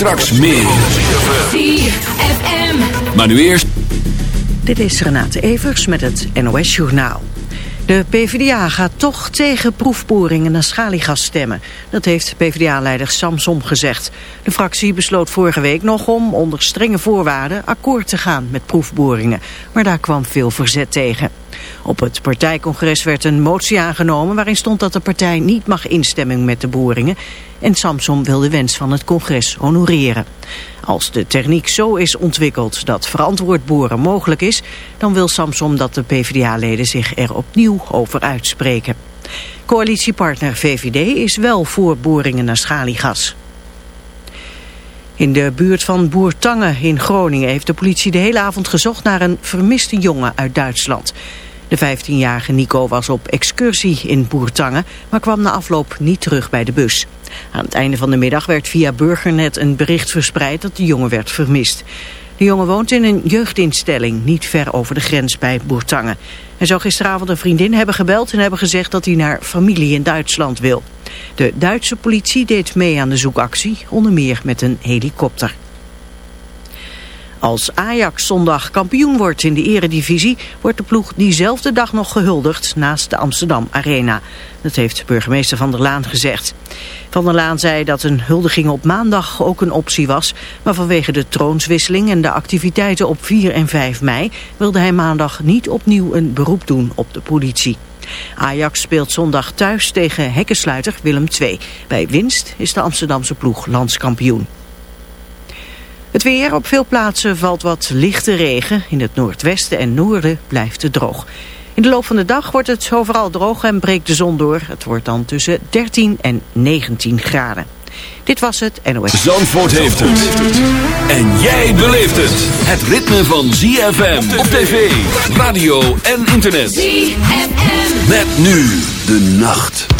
Straks meer. Maar nu eerst... Dit is Renate Evers met het NOS Journaal. De PvdA gaat toch tegen proefboringen naar schaliegas stemmen. Dat heeft PvdA-leider Samsom gezegd. De fractie besloot vorige week nog om onder strenge voorwaarden akkoord te gaan met proefboringen. Maar daar kwam veel verzet tegen. Op het partijcongres werd een motie aangenomen waarin stond dat de partij niet mag instemmen met de boringen. En Samsom wil de wens van het congres honoreren. Als de techniek zo is ontwikkeld dat verantwoord boren mogelijk is, dan wil Samsom dat de PvdA-leden zich er opnieuw over uitspreken. Coalitiepartner VVD is wel voor boringen naar schaliegas. In de buurt van Boertangen in Groningen heeft de politie de hele avond gezocht naar een vermiste jongen uit Duitsland. De 15-jarige Nico was op excursie in Boertangen, maar kwam na afloop niet terug bij de bus. Aan het einde van de middag werd via Burgernet een bericht verspreid dat de jongen werd vermist. De jongen woont in een jeugdinstelling, niet ver over de grens bij Boertangen. Hij zou gisteravond een vriendin hebben gebeld en hebben gezegd dat hij naar familie in Duitsland wil. De Duitse politie deed mee aan de zoekactie, onder meer met een helikopter. Als Ajax zondag kampioen wordt in de eredivisie... wordt de ploeg diezelfde dag nog gehuldigd naast de Amsterdam Arena. Dat heeft burgemeester Van der Laan gezegd. Van der Laan zei dat een huldiging op maandag ook een optie was... maar vanwege de troonswisseling en de activiteiten op 4 en 5 mei... wilde hij maandag niet opnieuw een beroep doen op de politie. Ajax speelt zondag thuis tegen hekkensluiter Willem II. Bij winst is de Amsterdamse ploeg landskampioen. Het weer op veel plaatsen valt wat lichte regen. In het noordwesten en noorden blijft het droog. In de loop van de dag wordt het overal droog en breekt de zon door. Het wordt dan tussen 13 en 19 graden. Dit was het NOS. Zandvoort heeft het. En jij beleeft het. Het ritme van ZFM op tv, radio en internet. ZFM. Met nu de nacht.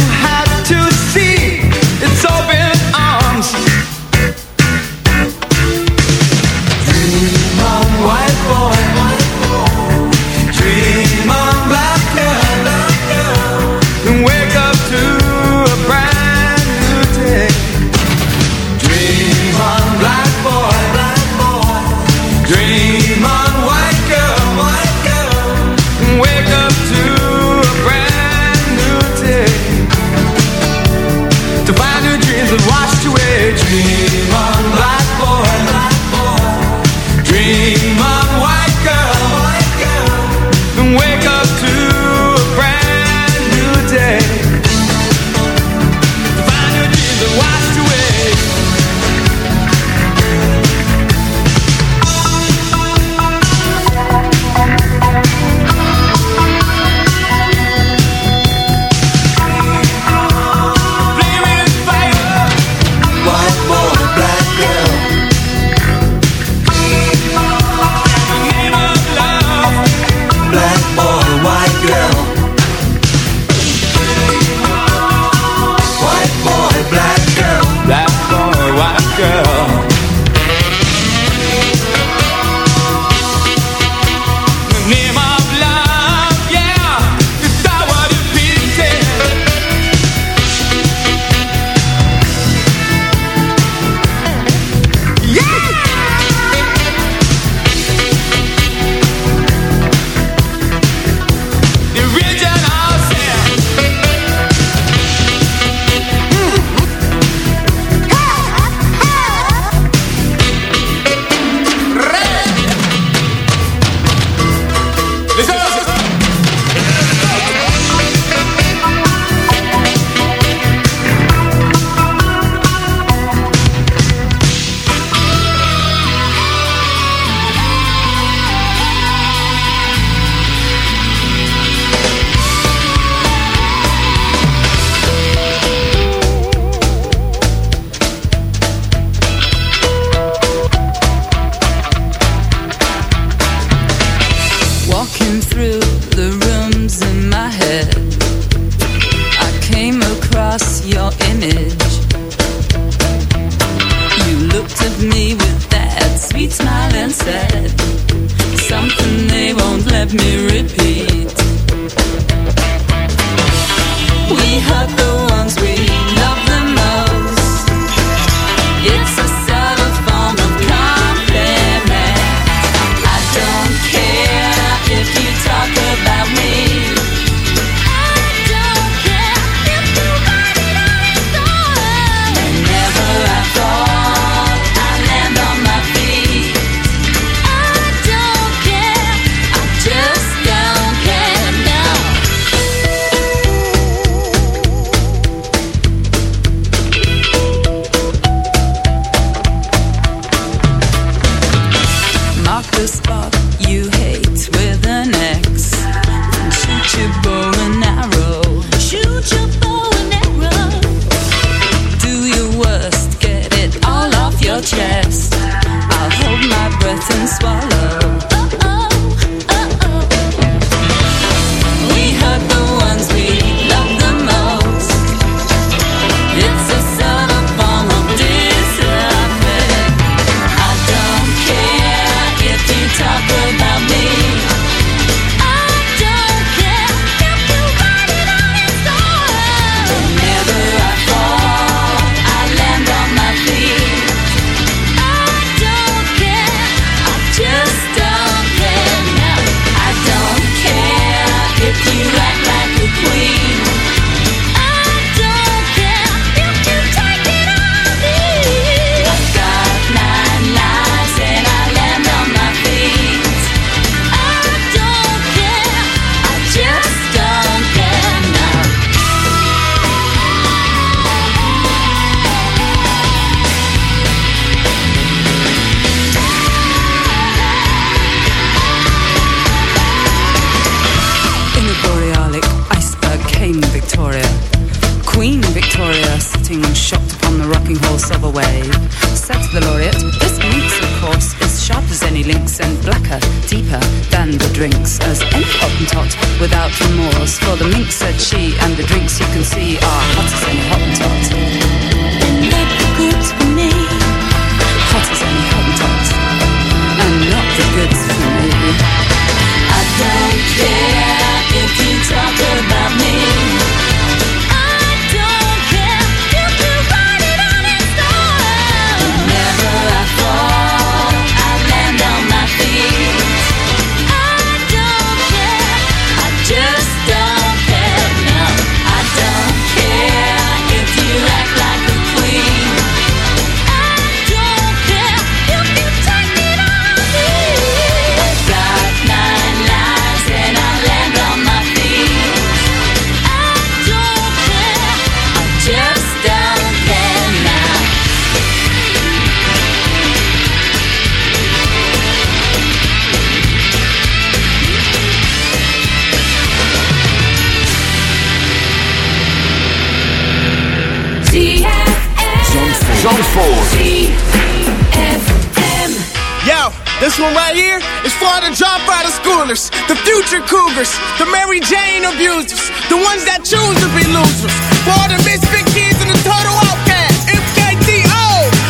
The future cougars, the Mary Jane abusers, the ones that choose to be losers. For all the misfit kids and the total outcast, MKTO,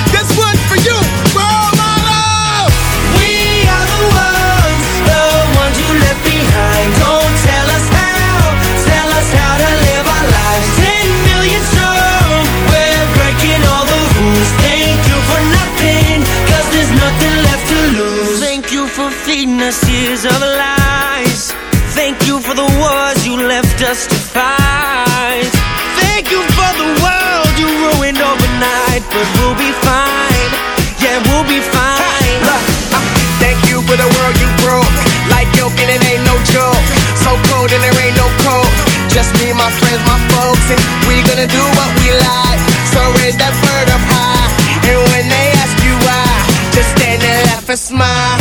this one's for you. For my love. We are the ones, the ones left behind. Don't tell us how, tell us how to live our lives. Ten million strong, we're breaking all the rules. Thank you for there's nothing left to lose. Thank you for feeding us years of we'll be fine. Yeah, we'll be fine. Look, uh, thank you for the world you broke. Like and it ain't no joke. So cold and there ain't no. Just me, my friends, my folks, and we gonna do what we like. So raise that bird up high, and when they ask you why, just stand and laugh and smile.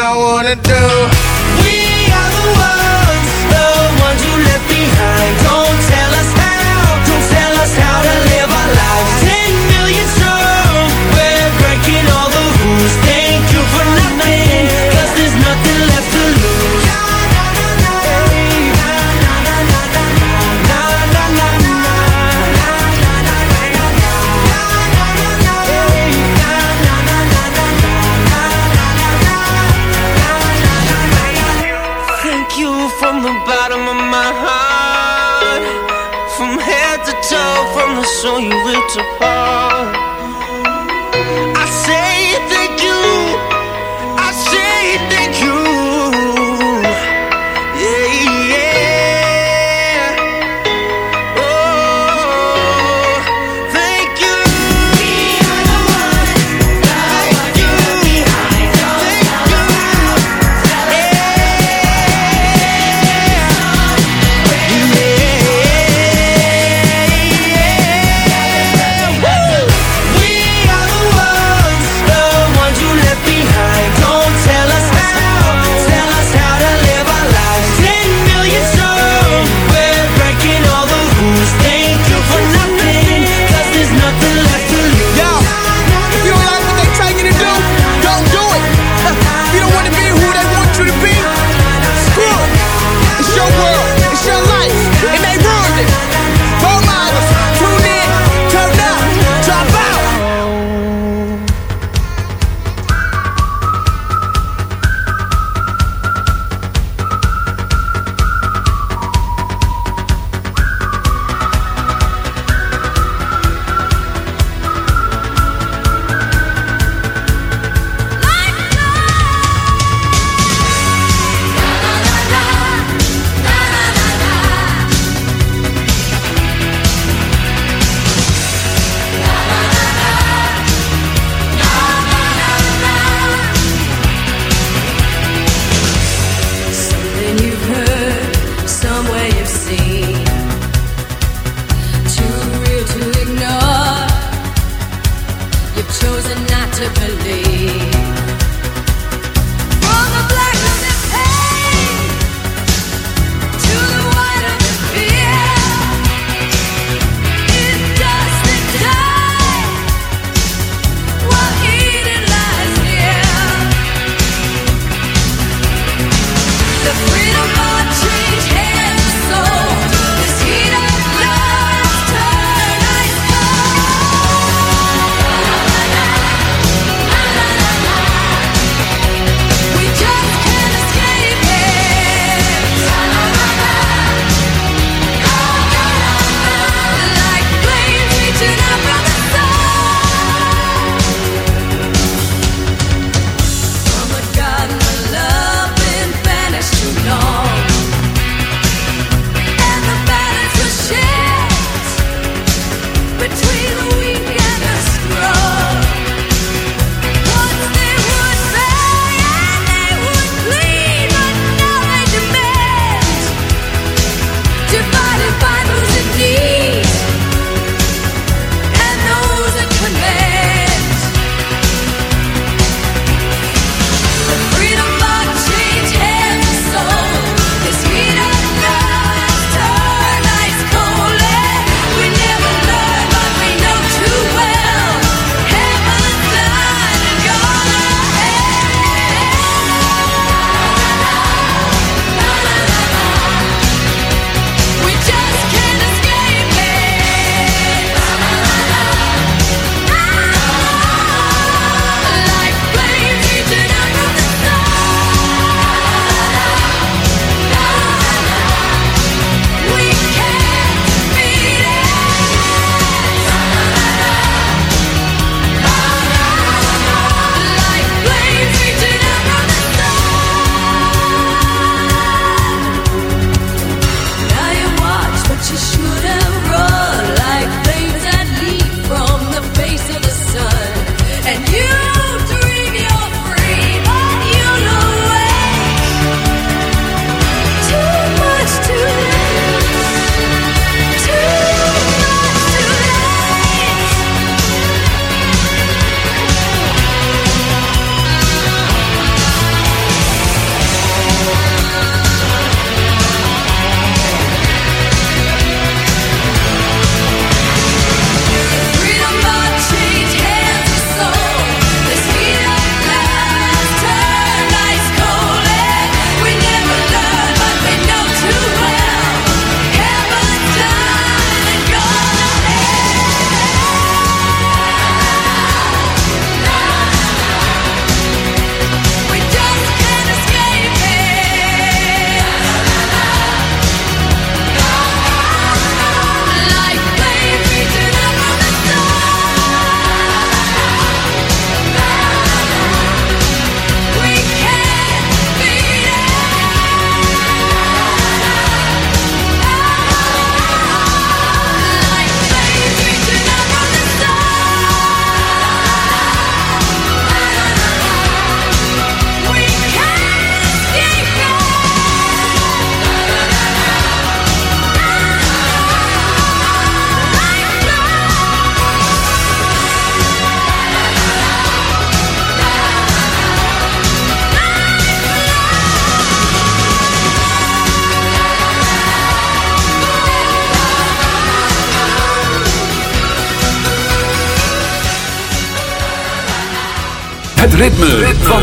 I wanna do. We are the ones, the ones you left behind. Don't you ripped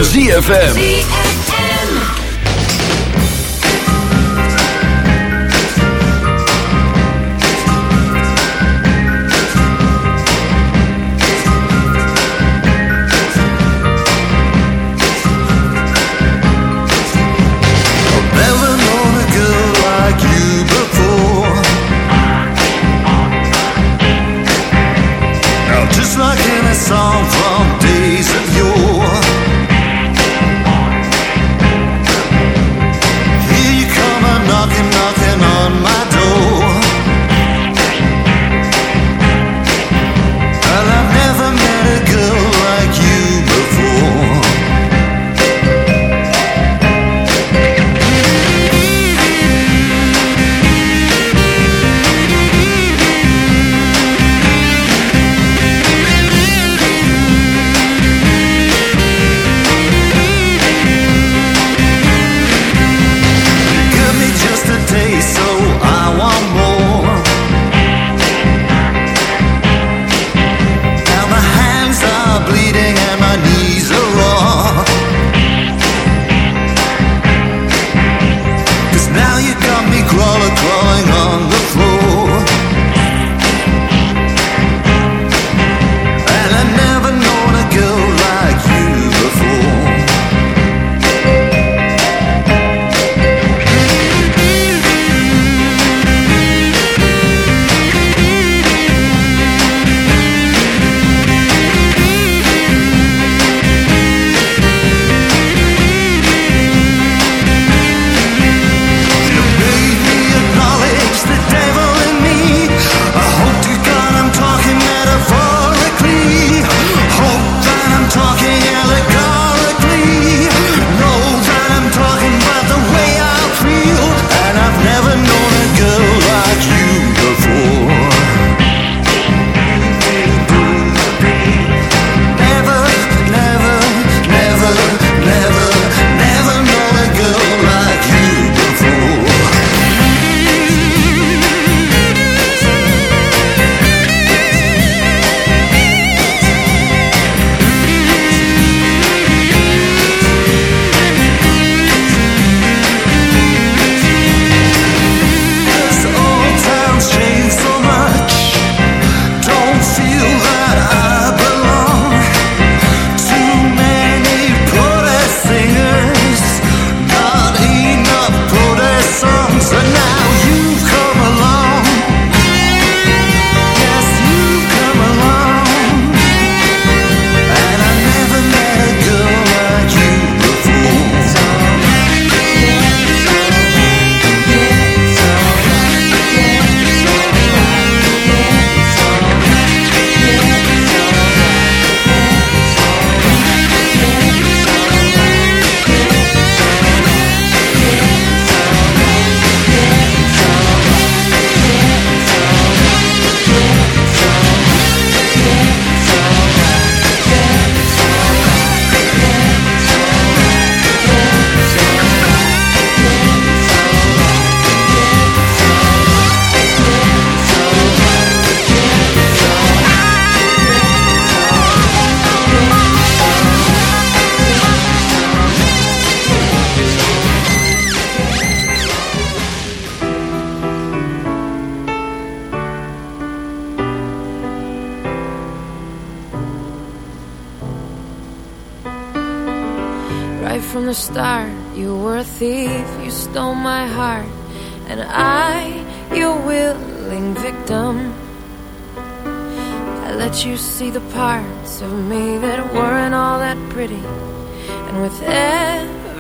ZFM.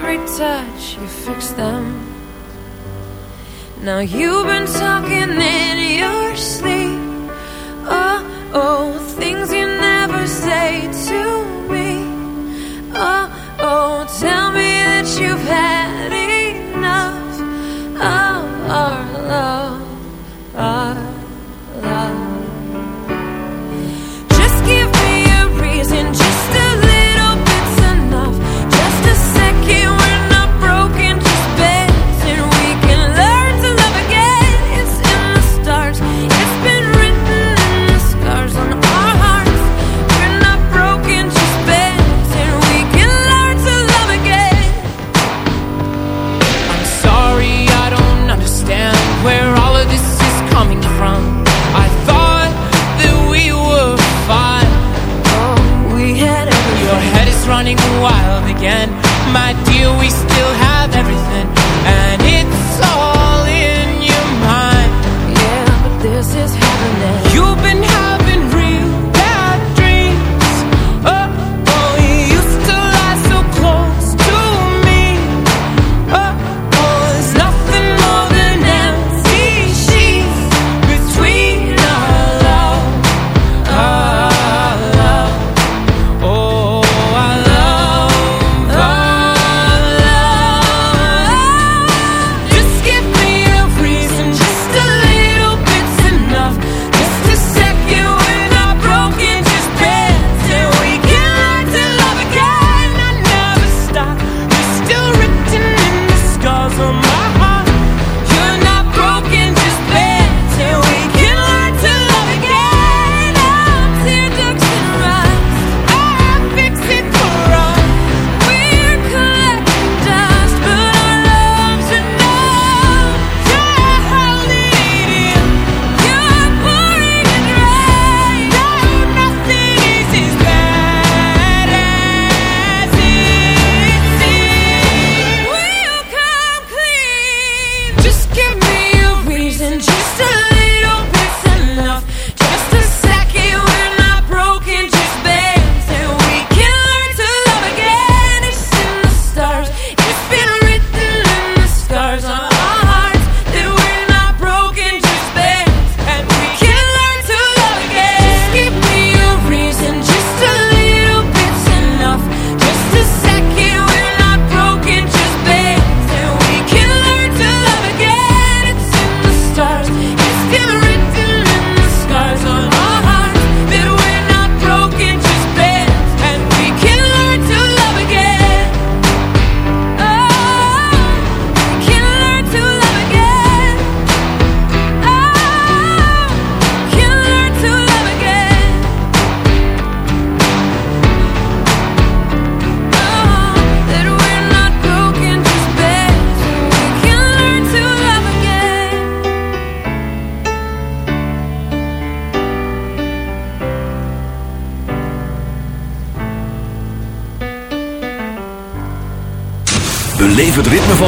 Every touch, you fix them. Now you've been talking in your sleep. Oh, oh, things you never say to me. Oh, oh, tell me that you've had.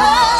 The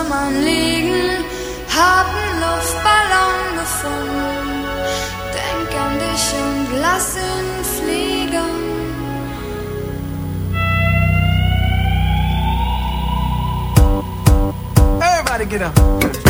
Trümmern liegen, hab einen Luftballon gefunden, denk an dich und lass ihn fliegen. Everybody get up.